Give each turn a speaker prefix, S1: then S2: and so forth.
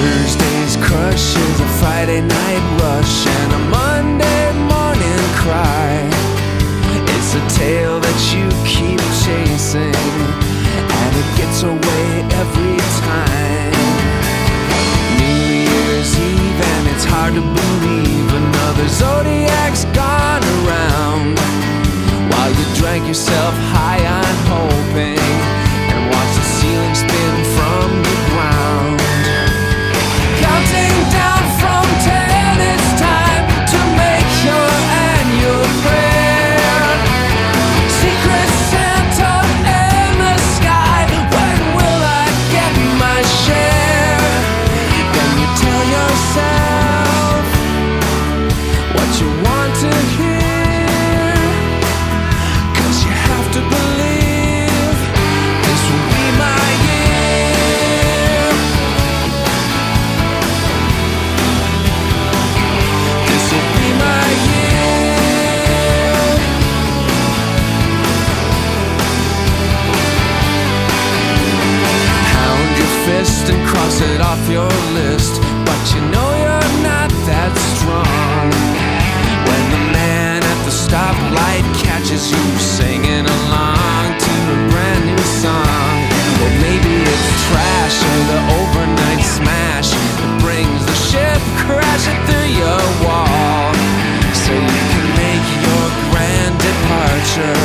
S1: Thursday's crush is a Friday night rush and a Monday morning cry. It's a tale that you keep chasing, and it gets away every time. New Year's Eve, and it's hard to believe another zodiac's gone around. While you drank yourself high Nation.